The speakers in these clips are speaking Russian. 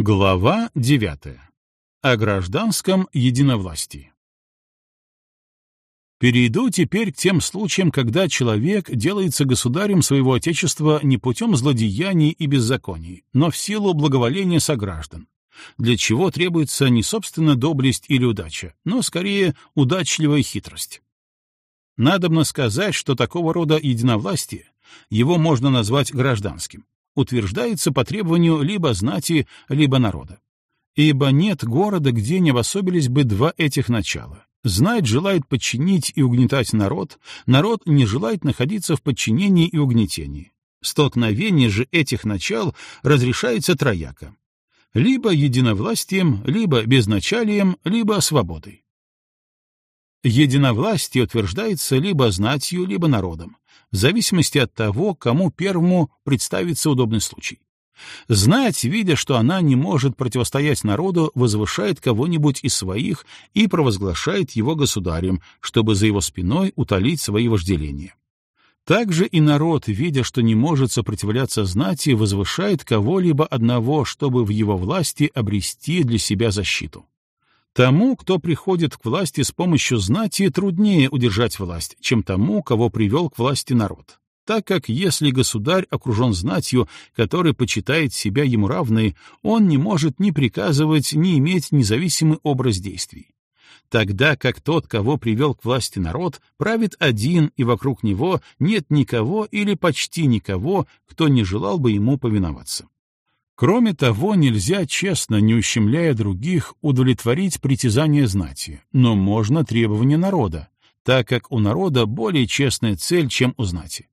Глава 9. О гражданском единовластии. Перейду теперь к тем случаям, когда человек делается государем своего отечества не путем злодеяний и беззаконий, но в силу благоволения сограждан, для чего требуется не собственно доблесть или удача, но скорее удачливая хитрость. Надобно сказать, что такого рода единовластие, его можно назвать гражданским, утверждается по требованию либо знати, либо народа. Ибо нет города, где не обособились бы два этих начала. Знать желает подчинить и угнетать народ, народ не желает находиться в подчинении и угнетении. Столкновение же этих начал разрешается трояко. Либо единовластием, либо безначалием, либо свободой. Единовластие утверждается либо знатью, либо народом, в зависимости от того, кому первому представится удобный случай. Знать, видя, что она не может противостоять народу, возвышает кого-нибудь из своих и провозглашает его государем, чтобы за его спиной утолить свои вожделения. Также и народ, видя, что не может сопротивляться знати, возвышает кого-либо одного, чтобы в его власти обрести для себя защиту. Тому, кто приходит к власти с помощью знати, труднее удержать власть, чем тому, кого привел к власти народ. Так как если государь окружен знатью, который почитает себя ему равной, он не может ни приказывать, ни иметь независимый образ действий. Тогда как тот, кого привел к власти народ, правит один, и вокруг него нет никого или почти никого, кто не желал бы ему повиноваться. Кроме того, нельзя честно, не ущемляя других, удовлетворить притязания знати, но можно требования народа, так как у народа более честная цель, чем у знати.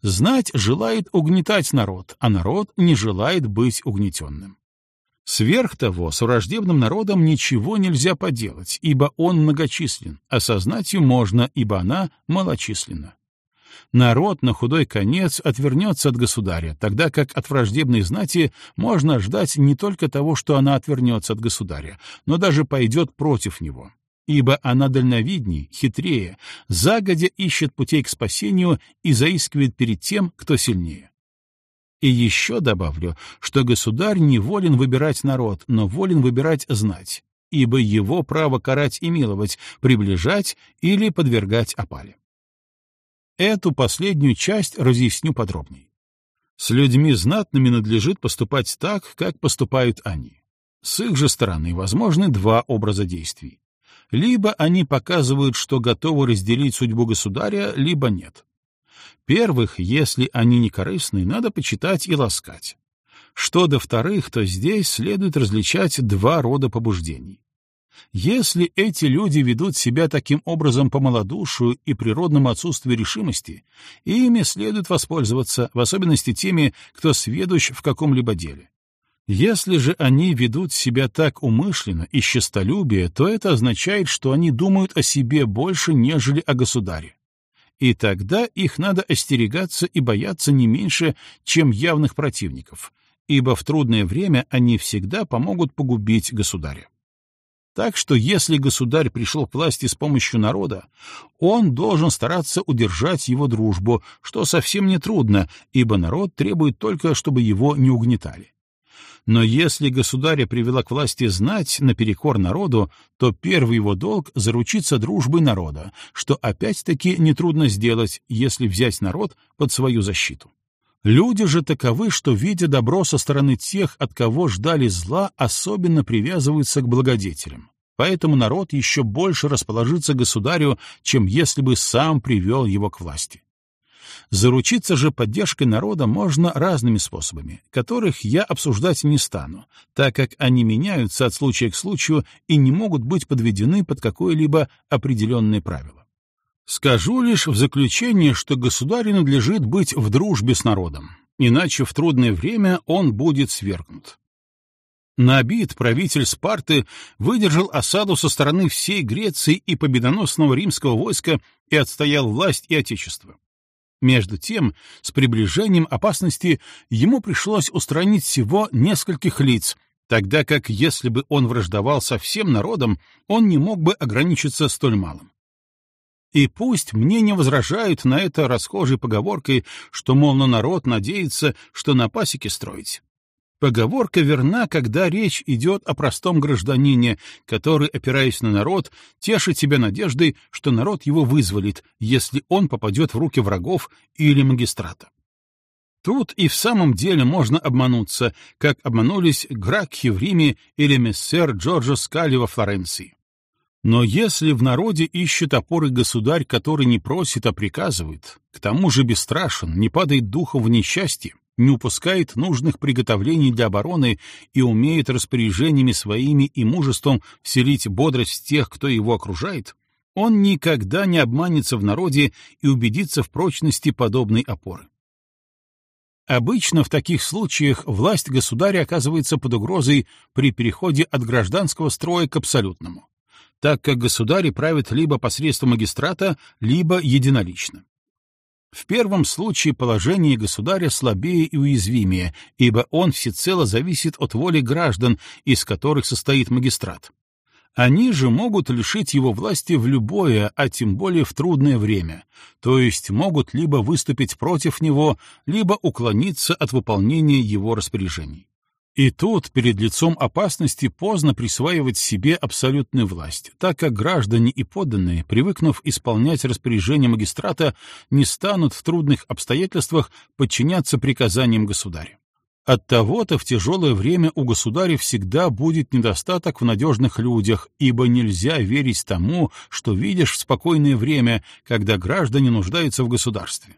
Знать желает угнетать народ, а народ не желает быть угнетенным. Сверх того, с враждебным народом ничего нельзя поделать, ибо он многочислен, а со знатью можно, ибо она малочисленна народ на худой конец отвернется от государя, тогда как от враждебной знати можно ждать не только того, что она отвернется от государя, но даже пойдет против него. Ибо она дальновидней, хитрее, загодя ищет путей к спасению и заискивает перед тем, кто сильнее. И еще добавлю, что государь не волен выбирать народ, но волен выбирать знать, ибо его право карать и миловать, приближать или подвергать опале. Эту последнюю часть разъясню подробнее. С людьми знатными надлежит поступать так, как поступают они. С их же стороны возможны два образа действий. Либо они показывают, что готовы разделить судьбу государя, либо нет. Первых, если они не корыстны, надо почитать и ласкать. Что до вторых, то здесь следует различать два рода побуждений. Если эти люди ведут себя таким образом по малодушию и природному отсутствию решимости, ими следует воспользоваться, в особенности теми, кто сведущ в каком-либо деле. Если же они ведут себя так умышленно и счастолюбие, то это означает, что они думают о себе больше, нежели о государе. И тогда их надо остерегаться и бояться не меньше, чем явных противников, ибо в трудное время они всегда помогут погубить государя. Так что если государь пришел к власти с помощью народа, он должен стараться удержать его дружбу, что совсем не трудно, ибо народ требует только, чтобы его не угнетали. Но если государя привела к власти знать наперекор народу, то первый его долг — заручиться дружбой народа, что опять-таки нетрудно сделать, если взять народ под свою защиту. Люди же таковы, что, видя добро со стороны тех, от кого ждали зла, особенно привязываются к благодетелям. Поэтому народ еще больше расположится государю, чем если бы сам привел его к власти. Заручиться же поддержкой народа можно разными способами, которых я обсуждать не стану, так как они меняются от случая к случаю и не могут быть подведены под какое-либо определенное правило. Скажу лишь в заключение, что государю надлежит быть в дружбе с народом, иначе в трудное время он будет свергнут. Набит правитель Спарты выдержал осаду со стороны всей Греции и победоносного римского войска и отстоял власть и отечество. Между тем, с приближением опасности ему пришлось устранить всего нескольких лиц, тогда как если бы он враждовал со всем народом, он не мог бы ограничиться столь малым. И пусть мне не возражают на это расхожей поговоркой, что, мол, на народ надеется, что на пасеке строить. Поговорка верна, когда речь идет о простом гражданине, который, опираясь на народ, тешит себя надеждой, что народ его вызволит, если он попадет в руки врагов или магистрата. Тут и в самом деле можно обмануться, как обманулись Гракхи в Риме или мессер Джорджо Скали во Флоренции. Но если в народе ищет опоры государь, который не просит, а приказывает, к тому же бесстрашен, не падает духом в несчастье, не упускает нужных приготовлений для обороны и умеет распоряжениями своими и мужеством вселить бодрость тех, кто его окружает, он никогда не обманется в народе и убедится в прочности подобной опоры. Обычно в таких случаях власть государя оказывается под угрозой при переходе от гражданского строя к абсолютному, так как государи правят либо посредством магистрата, либо единолично. В первом случае положение государя слабее и уязвимее, ибо он всецело зависит от воли граждан, из которых состоит магистрат. Они же могут лишить его власти в любое, а тем более в трудное время, то есть могут либо выступить против него, либо уклониться от выполнения его распоряжений. И тут, перед лицом опасности, поздно присваивать себе абсолютную власть, так как граждане и подданные, привыкнув исполнять распоряжения магистрата, не станут в трудных обстоятельствах подчиняться приказаниям государя. Оттого-то в тяжелое время у государя всегда будет недостаток в надежных людях, ибо нельзя верить тому, что видишь в спокойное время, когда граждане нуждаются в государстве.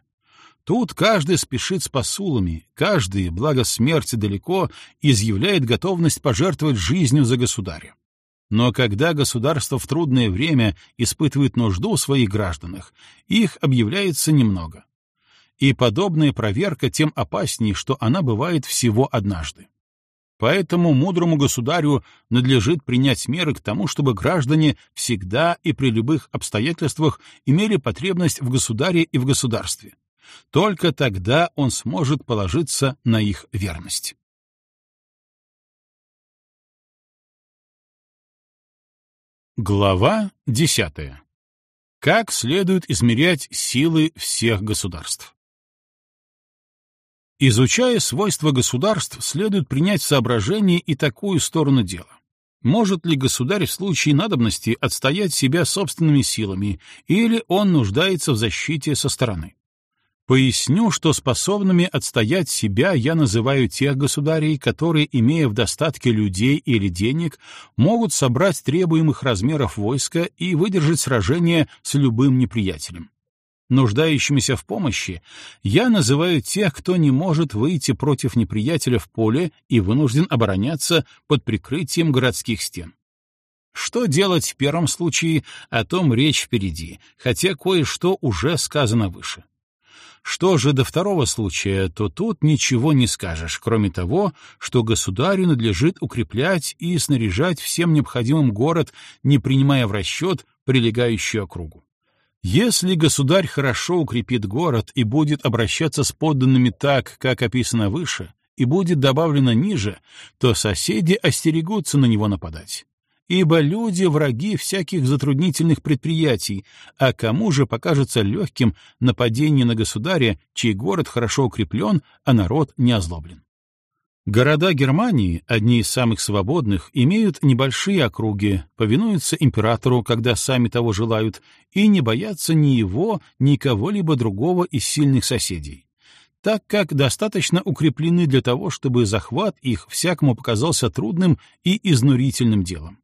Тут каждый спешит с посулами, каждый, благо смерти далеко, изъявляет готовность пожертвовать жизнью за государя. Но когда государство в трудное время испытывает нужду в своих гражданах, их объявляется немного и подобная проверка тем опаснее, что она бывает всего однажды. Поэтому мудрому государю надлежит принять меры к тому, чтобы граждане всегда и при любых обстоятельствах имели потребность в государе и в государстве. Только тогда он сможет положиться на их верность. Глава десятая. Как следует измерять силы всех государств? Изучая свойства государств, следует принять в соображение и такую сторону дела. Может ли государь в случае надобности отстоять себя собственными силами, или он нуждается в защите со стороны? Поясню, что способными отстоять себя я называю тех государей, которые, имея в достатке людей или денег, могут собрать требуемых размеров войска и выдержать сражение с любым неприятелем нуждающимися в помощи, я называю тех, кто не может выйти против неприятеля в поле и вынужден обороняться под прикрытием городских стен. Что делать в первом случае, о том речь впереди, хотя кое-что уже сказано выше. Что же до второго случая, то тут ничего не скажешь, кроме того, что государю надлежит укреплять и снаряжать всем необходимым город, не принимая в расчет прилегающую округу. Если государь хорошо укрепит город и будет обращаться с подданными так, как описано выше, и будет добавлено ниже, то соседи остерегутся на него нападать. Ибо люди — враги всяких затруднительных предприятий, а кому же покажется легким нападение на государя, чей город хорошо укреплен, а народ не озлоблен? Города Германии, одни из самых свободных, имеют небольшие округи, повинуются императору, когда сами того желают, и не боятся ни его, ни кого-либо другого из сильных соседей, так как достаточно укреплены для того, чтобы захват их всякому показался трудным и изнурительным делом.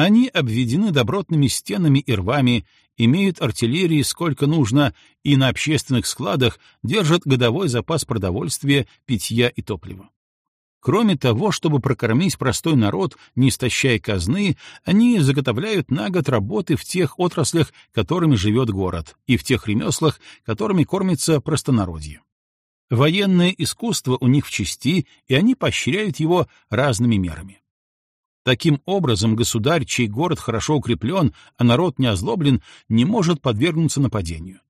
Они обведены добротными стенами и рвами, имеют артиллерии сколько нужно и на общественных складах держат годовой запас продовольствия, питья и топлива. Кроме того, чтобы прокормить простой народ, не истощая казны, они заготовляют на год работы в тех отраслях, которыми живет город, и в тех ремеслах, которыми кормится простонародье. Военное искусство у них в части, и они поощряют его разными мерами. Таким образом, государь, чей город хорошо укреплен, а народ не озлоблен, не может подвергнуться нападению.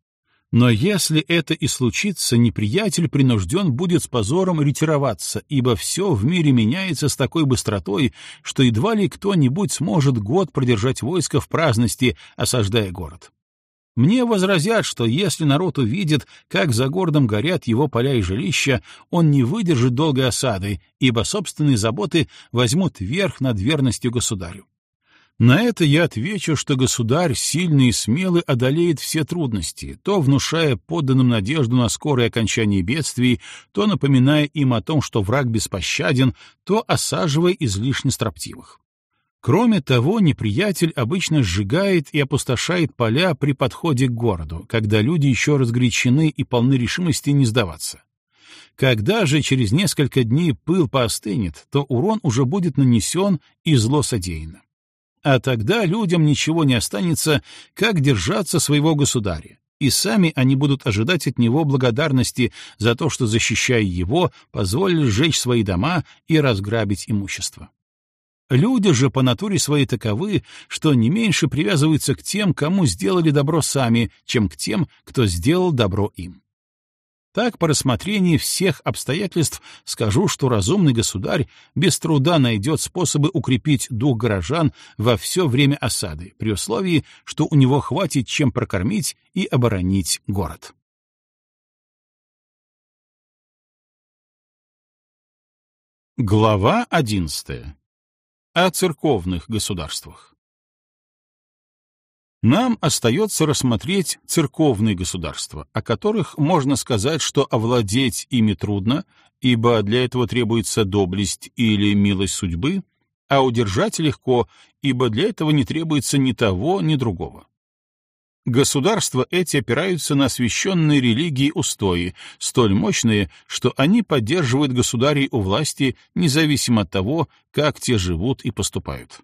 Но если это и случится, неприятель принужден будет с позором ретироваться, ибо все в мире меняется с такой быстротой, что едва ли кто-нибудь сможет год продержать войско в праздности, осаждая город. Мне возразят, что если народ увидит, как за городом горят его поля и жилища, он не выдержит долгой осады, ибо собственные заботы возьмут верх над верностью государю. На это я отвечу, что государь, сильный и смелый, одолеет все трудности, то внушая подданным надежду на скорое окончание бедствий, то напоминая им о том, что враг беспощаден, то осаживая излишне строптивых. Кроме того, неприятель обычно сжигает и опустошает поля при подходе к городу, когда люди еще разгорячены и полны решимости не сдаваться. Когда же через несколько дней пыл поостынет, то урон уже будет нанесен и зло содеяно. А тогда людям ничего не останется, как держаться своего государя, и сами они будут ожидать от него благодарности за то, что, защищая его, позволили сжечь свои дома и разграбить имущество. Люди же по натуре своей таковы, что не меньше привязываются к тем, кому сделали добро сами, чем к тем, кто сделал добро им. Так, по рассмотрении всех обстоятельств, скажу, что разумный государь без труда найдет способы укрепить дух горожан во все время осады, при условии, что у него хватит чем прокормить и оборонить город. Глава одиннадцатая. О церковных государствах. Нам остается рассмотреть церковные государства, о которых можно сказать, что овладеть ими трудно, ибо для этого требуется доблесть или милость судьбы, а удержать легко, ибо для этого не требуется ни того, ни другого. Государства эти опираются на освященные религии устои, столь мощные, что они поддерживают государей у власти, независимо от того, как те живут и поступают.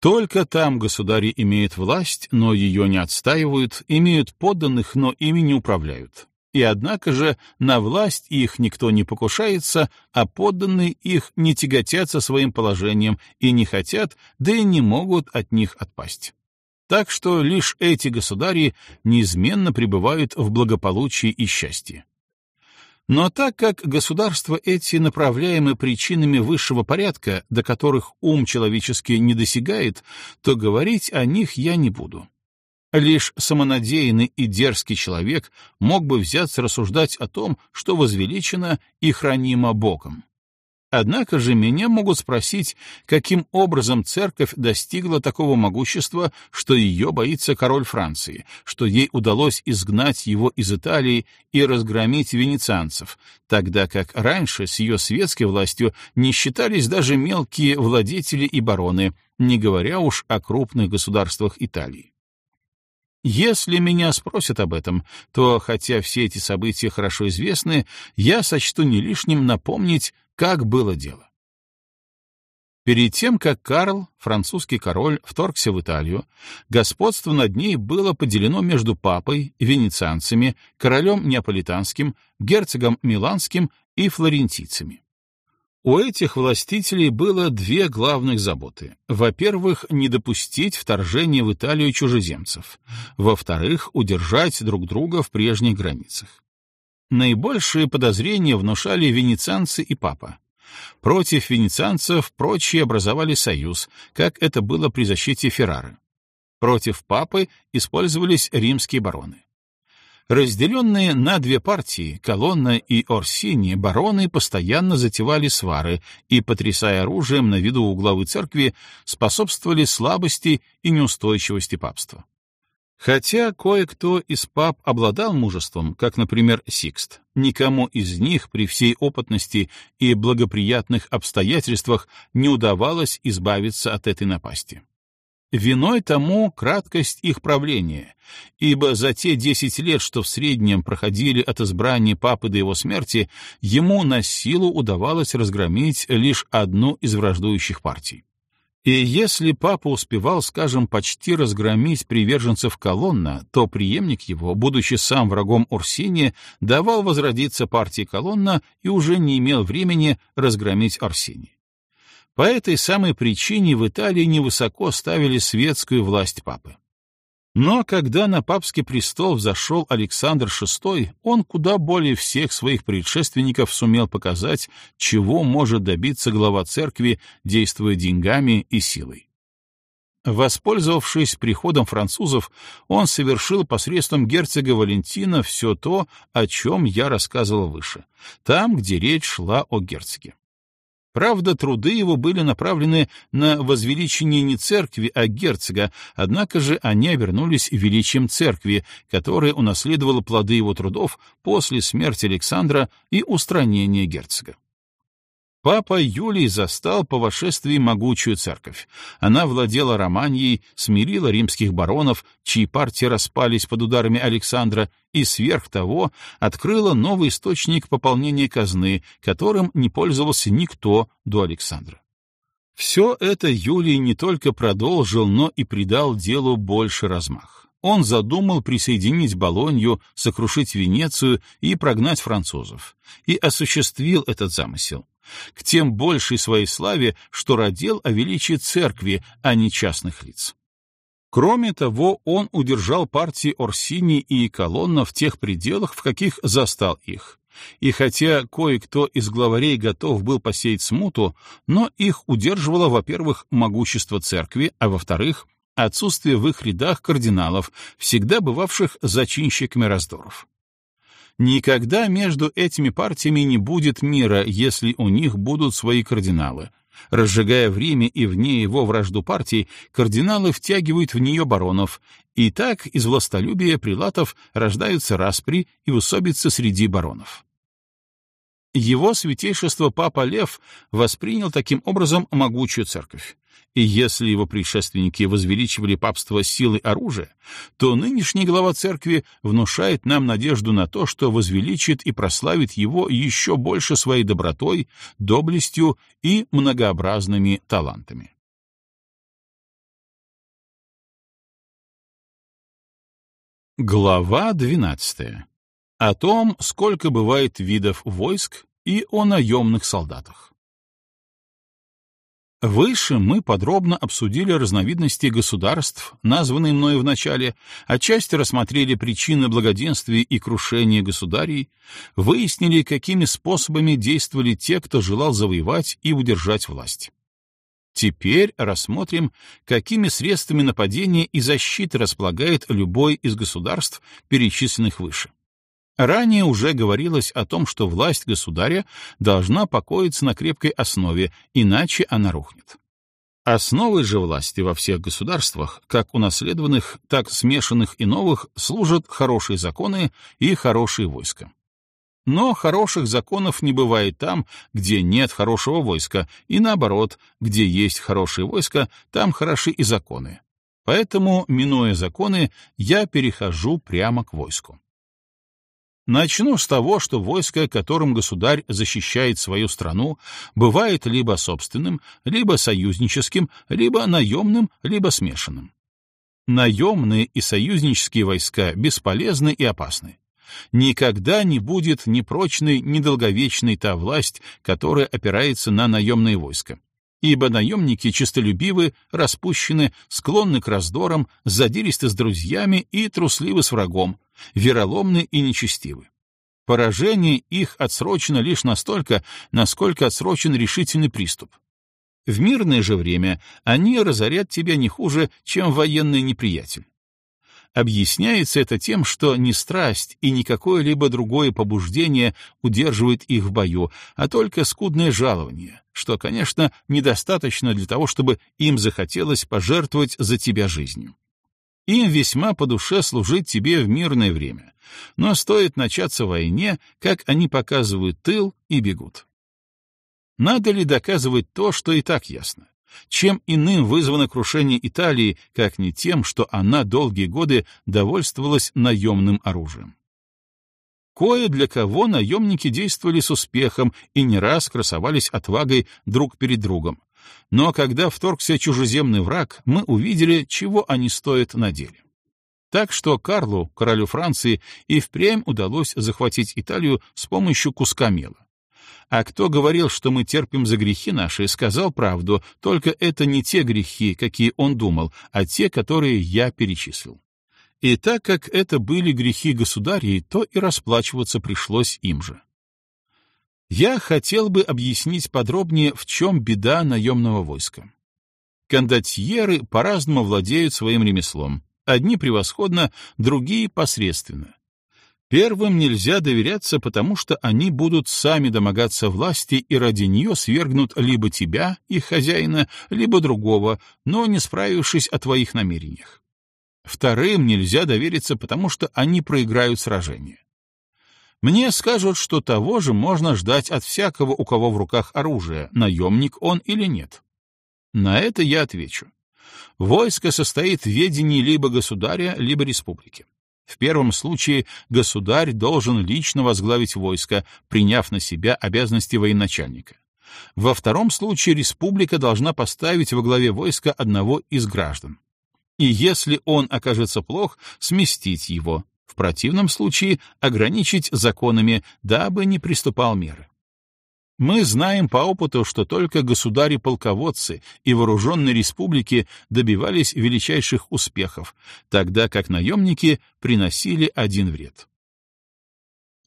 Только там государи имеют власть, но ее не отстаивают, имеют подданных, но ими не управляют. И однако же на власть их никто не покушается, а подданные их не тяготятся своим положением и не хотят, да и не могут от них отпасть. Так что лишь эти государи неизменно пребывают в благополучии и счастье. Но так как государства эти направляемы причинами высшего порядка, до которых ум человеческий не досягает, то говорить о них я не буду. Лишь самонадеянный и дерзкий человек мог бы взяться рассуждать о том, что возвеличено и хранимо Богом. Однако же меня могут спросить, каким образом церковь достигла такого могущества, что ее боится король Франции, что ей удалось изгнать его из Италии и разгромить венецианцев, тогда как раньше с ее светской властью не считались даже мелкие владетели и бароны, не говоря уж о крупных государствах Италии. Если меня спросят об этом, то, хотя все эти события хорошо известны, я сочту не лишним напомнить, как было дело. Перед тем, как Карл, французский король, вторгся в Италию, господство над ней было поделено между папой, венецианцами, королем неаполитанским, герцогом миланским и флорентийцами. У этих властителей было две главных заботы. Во-первых, не допустить вторжения в Италию чужеземцев. Во-вторых, удержать друг друга в прежних границах. Наибольшие подозрения внушали венецианцы и папа. Против венецианцев прочие образовали союз, как это было при защите Феррары. Против папы использовались римские бароны. Разделенные на две партии, Колонна и Орсини, бароны постоянно затевали свары и, потрясая оружием на виду у главы церкви, способствовали слабости и неустойчивости папства. Хотя кое-кто из пап обладал мужеством, как, например, Сикст, никому из них при всей опытности и благоприятных обстоятельствах не удавалось избавиться от этой напасти. Виной тому краткость их правления, ибо за те десять лет, что в среднем проходили от избрания папы до его смерти, ему на силу удавалось разгромить лишь одну из враждующих партий. И если папа успевал, скажем, почти разгромить приверженцев колонна, то преемник его, будучи сам врагом Урсиния, давал возродиться партии колонна и уже не имел времени разгромить Арсений. По этой самой причине в Италии невысоко ставили светскую власть папы. Но когда на папский престол взошел Александр VI, он куда более всех своих предшественников сумел показать, чего может добиться глава церкви, действуя деньгами и силой. Воспользовавшись приходом французов, он совершил посредством герцога Валентина все то, о чем я рассказывал выше, там, где речь шла о герцоге. Правда, труды его были направлены на возвеличение не церкви, а герцога, однако же они обернулись величием церкви, которая унаследовала плоды его трудов после смерти Александра и устранения герцога. Папа Юлий застал по вошествии могучую церковь. Она владела Романьей, смирила римских баронов, чьи партии распались под ударами Александра, и сверх того открыла новый источник пополнения казны, которым не пользовался никто до Александра. Все это Юлий не только продолжил, но и придал делу больше размах. Он задумал присоединить Болонью, сокрушить Венецию и прогнать французов, и осуществил этот замысел к тем большей своей славе, что родил о величии церкви, а не частных лиц. Кроме того, он удержал партии Орсини и Колонна в тех пределах, в каких застал их. И хотя кое-кто из главарей готов был посеять смуту, но их удерживало, во-первых, могущество церкви, а во-вторых, отсутствие в их рядах кардиналов, всегда бывавших зачинщиками раздоров. Никогда между этими партиями не будет мира, если у них будут свои кардиналы. Разжигая в Риме и вне его вражду партий, кардиналы втягивают в нее баронов, и так из властолюбия прилатов рождаются распри и усобицы среди баронов. Его святейшество Папа Лев воспринял таким образом могучую церковь. И если его предшественники возвеличивали папство силой оружия, то нынешний глава церкви внушает нам надежду на то, что возвеличит и прославит его еще больше своей добротой, доблестью и многообразными талантами. Глава 12. О том, сколько бывает видов войск и о наемных солдатах. Выше мы подробно обсудили разновидности государств, названные мною в начале, отчасти рассмотрели причины благоденствия и крушения государей, выяснили, какими способами действовали те, кто желал завоевать и удержать власть. Теперь рассмотрим, какими средствами нападения и защиты располагает любой из государств, перечисленных выше. Ранее уже говорилось о том, что власть государя должна покоиться на крепкой основе, иначе она рухнет. Основой же власти во всех государствах, как унаследованных, так смешанных и новых, служат хорошие законы и хорошие войска. Но хороших законов не бывает там, где нет хорошего войска, и наоборот, где есть хорошее войско, там хороши и законы. Поэтому, минуя законы, я перехожу прямо к войску. Начну с того, что войско, которым государь защищает свою страну, бывает либо собственным, либо союзническим, либо наемным, либо смешанным. Наемные и союзнические войска бесполезны и опасны. Никогда не будет ни прочной, ни долговечной та власть, которая опирается на наемные войска. Ибо наемники честолюбивы, распущены, склонны к раздорам, задиристы с друзьями и трусливы с врагом, вероломны и нечестивы. Поражение их отсрочено лишь настолько, насколько отсрочен решительный приступ. В мирное же время они разорят тебя не хуже, чем военный неприятель. Объясняется это тем, что не страсть и ни какое-либо другое побуждение удерживает их в бою, а только скудное жалование, что, конечно, недостаточно для того, чтобы им захотелось пожертвовать за тебя жизнью. Им весьма по душе служить тебе в мирное время, но стоит начаться войне, как они показывают тыл и бегут. Надо ли доказывать то, что и так ясно? Чем иным вызвано крушение Италии, как не тем, что она долгие годы довольствовалась наемным оружием? Кое для кого наемники действовали с успехом и не раз красовались отвагой друг перед другом, но когда вторгся чужеземный враг, мы увидели, чего они стоят на деле. Так что Карлу, королю Франции, и впрямь удалось захватить Италию с помощью куска мела. А кто говорил, что мы терпим за грехи наши, сказал правду, только это не те грехи, какие он думал, а те, которые я перечислил. И так как это были грехи государей, то и расплачиваться пришлось им же. Я хотел бы объяснить подробнее, в чем беда наемного войска. Кондотьеры по-разному владеют своим ремеслом. Одни превосходно, другие посредственно. Первым нельзя доверяться, потому что они будут сами домогаться власти и ради нее свергнут либо тебя, их хозяина, либо другого, но не справившись о твоих намерениях. Вторым нельзя довериться, потому что они проиграют сражение. Мне скажут, что того же можно ждать от всякого, у кого в руках оружие, наемник он или нет. На это я отвечу. Войско состоит в ведении либо государя, либо республики. В первом случае государь должен лично возглавить войско, приняв на себя обязанности военачальника. Во втором случае республика должна поставить во главе войска одного из граждан. И если он окажется плох, сместить его, в противном случае ограничить законами, дабы не приступал меры. Мы знаем по опыту, что только государи-полководцы и вооруженные республики добивались величайших успехов, тогда как наемники приносили один вред.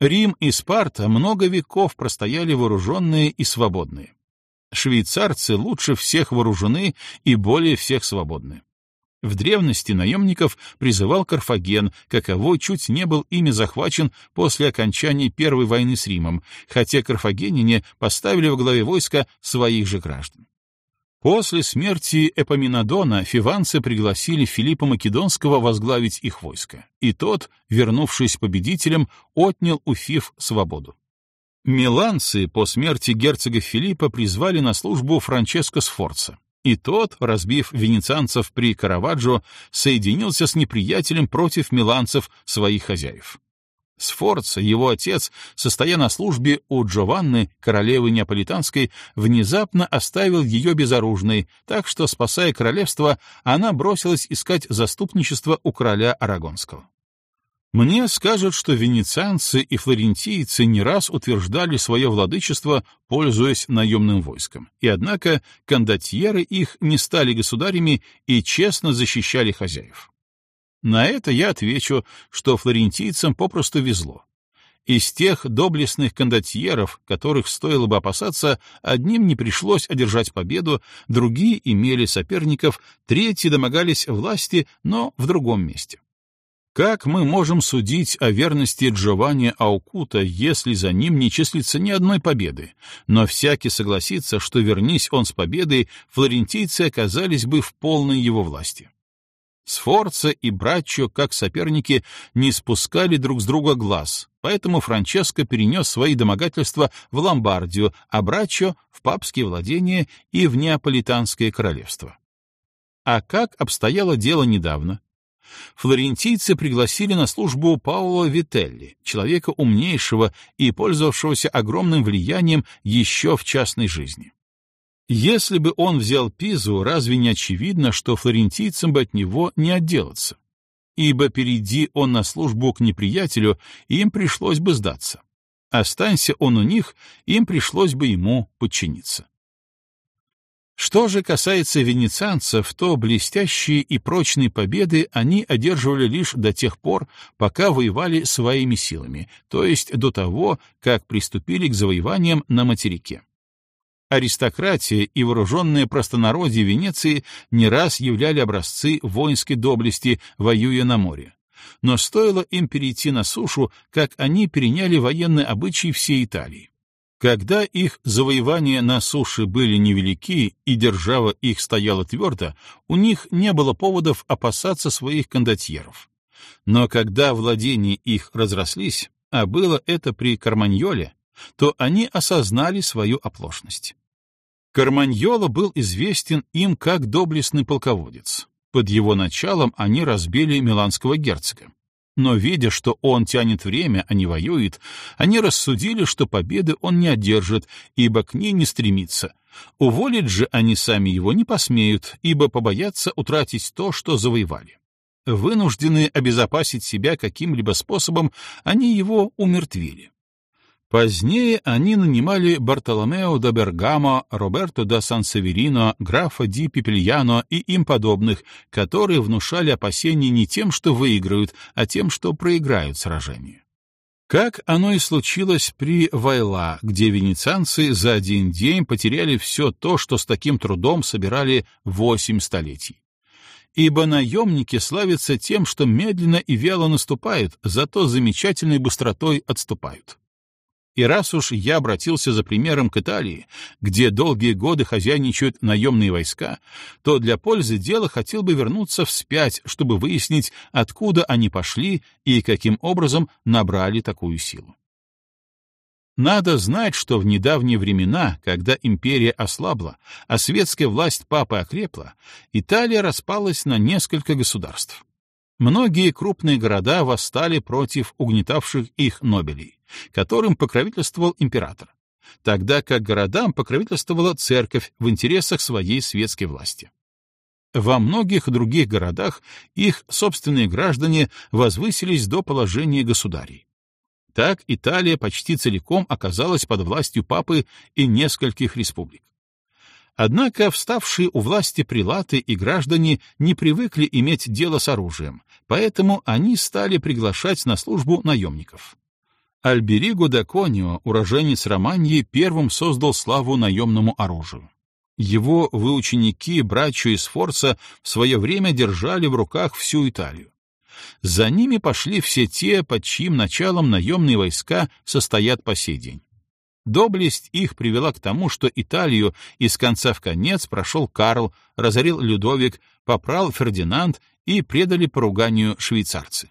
Рим и Спарта много веков простояли вооруженные и свободные. Швейцарцы лучше всех вооружены и более всех свободны. В древности наемников призывал Карфаген, каковой чуть не был ими захвачен после окончания Первой войны с Римом, хотя карфагенине поставили во главе войска своих же граждан. После смерти Эпоминадона фиванцы пригласили Филиппа Македонского возглавить их войско, и тот, вернувшись победителем, отнял у Фив свободу. Миланцы по смерти герцога Филиппа призвали на службу Франческо Сфорца, и тот, разбив венецианцев при Караваджо, соединился с неприятелем против миланцев, своих хозяев. Сфорца, его отец, состоя на службе у Джованны, королевы Неаполитанской, внезапно оставил ее безоружной, так что, спасая королевство, она бросилась искать заступничество у короля Арагонского. Мне скажут, что венецианцы и флорентийцы не раз утверждали свое владычество, пользуясь наемным войском, и однако кондотьеры их не стали государями и честно защищали хозяев. На это я отвечу, что флорентийцам попросту везло. Из тех доблестных кондотьеров, которых стоило бы опасаться, одним не пришлось одержать победу, другие имели соперников, третьи домогались власти, но в другом месте. Как мы можем судить о верности Джованни Аукута, если за ним не числится ни одной победы? Но всякий согласится, что вернись он с победой, флорентийцы оказались бы в полной его власти. Сфорца и Браччо, как соперники, не спускали друг с друга глаз, поэтому Франческо перенес свои домогательства в Ломбардию, а Браччо — в папские владения и в Неаполитанское королевство. А как обстояло дело недавно? Флорентийцы пригласили на службу Паоло Вителли, человека умнейшего и пользовавшегося огромным влиянием еще в частной жизни. Если бы он взял Пизу, разве не очевидно, что флорентийцам бы от него не отделаться? Ибо перейди он на службу к неприятелю, им пришлось бы сдаться. Останься он у них, им пришлось бы ему подчиниться. Что же касается венецианцев, то блестящие и прочные победы они одерживали лишь до тех пор, пока воевали своими силами, то есть до того, как приступили к завоеваниям на материке. Аристократия и вооруженное простонародье Венеции не раз являли образцы воинской доблести, воюя на море. Но стоило им перейти на сушу, как они переняли военные обычаи всей Италии. Когда их завоевания на суше были невелики и держава их стояла твердо, у них не было поводов опасаться своих кондотьеров. Но когда владения их разрослись, а было это при Карманьоле, то они осознали свою оплошность. Карманьола был известен им как доблестный полководец. Под его началом они разбили миланского герцога. Но, видя, что он тянет время, а не воюет, они рассудили, что победы он не одержит, ибо к ней не стремится. Уволить же они сами его не посмеют, ибо побоятся утратить то, что завоевали. Вынужденные обезопасить себя каким-либо способом, они его умертвили. Позднее они нанимали Бартоломео да Бергамо, Роберто да Сан-Северино, графа Ди Пипильяно и им подобных, которые внушали опасения не тем, что выиграют, а тем, что проиграют сражение. Как оно и случилось при Вайла, где венецианцы за один день потеряли все то, что с таким трудом собирали восемь столетий. Ибо наемники славятся тем, что медленно и вяло наступают, зато замечательной быстротой отступают. И раз уж я обратился за примером к Италии, где долгие годы хозяйничают наемные войска, то для пользы дела хотел бы вернуться вспять, чтобы выяснить, откуда они пошли и каким образом набрали такую силу. Надо знать, что в недавние времена, когда империя ослабла, а светская власть папы окрепла, Италия распалась на несколько государств. Многие крупные города восстали против угнетавших их нобелей которым покровительствовал император, тогда как городам покровительствовала церковь в интересах своей светской власти. Во многих других городах их собственные граждане возвысились до положения государей. Так Италия почти целиком оказалась под властью папы и нескольких республик. Однако вставшие у власти прилаты и граждане не привыкли иметь дело с оружием, поэтому они стали приглашать на службу наемников. Альбериго да Конио, уроженец Романьи, первым создал славу наемному оружию. Его выученики, братья из Форца, в свое время держали в руках всю Италию. За ними пошли все те, под чьим началом наемные войска состоят по сей день. Доблесть их привела к тому, что Италию из конца в конец прошел Карл, разорил Людовик, попрал Фердинанд и предали поруганию швейцарцы.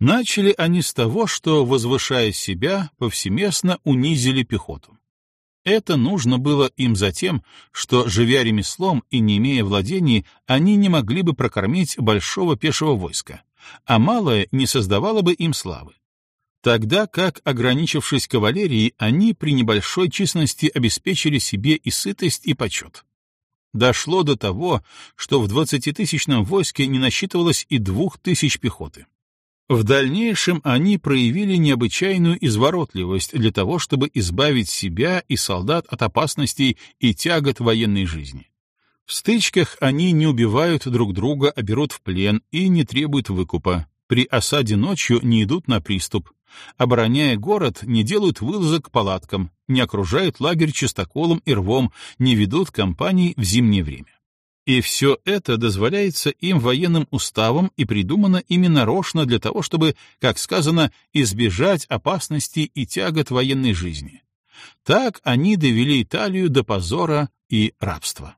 Начали они с того, что, возвышая себя, повсеместно унизили пехоту. Это нужно было им за тем, что, живя ремеслом и не имея владений, они не могли бы прокормить большого пешего войска, а малое не создавало бы им славы. Тогда как, ограничившись кавалерией, они при небольшой численности обеспечили себе и сытость, и почет. Дошло до того, что в двадцатитысячном войске не насчитывалось и двух тысяч пехоты. В дальнейшем они проявили необычайную изворотливость для того, чтобы избавить себя и солдат от опасностей и тягот военной жизни. В стычках они не убивают друг друга, а берут в плен и не требуют выкупа. При осаде ночью не идут на приступ. Обороняя город, не делают вылазок к палаткам, не окружают лагерь чистоколом и рвом, не ведут кампаний в зимнее время. И все это дозволяется им военным уставом и придумано ими нарочно для того, чтобы, как сказано, избежать опасностей и тягот военной жизни. Так они довели Италию до позора и рабства.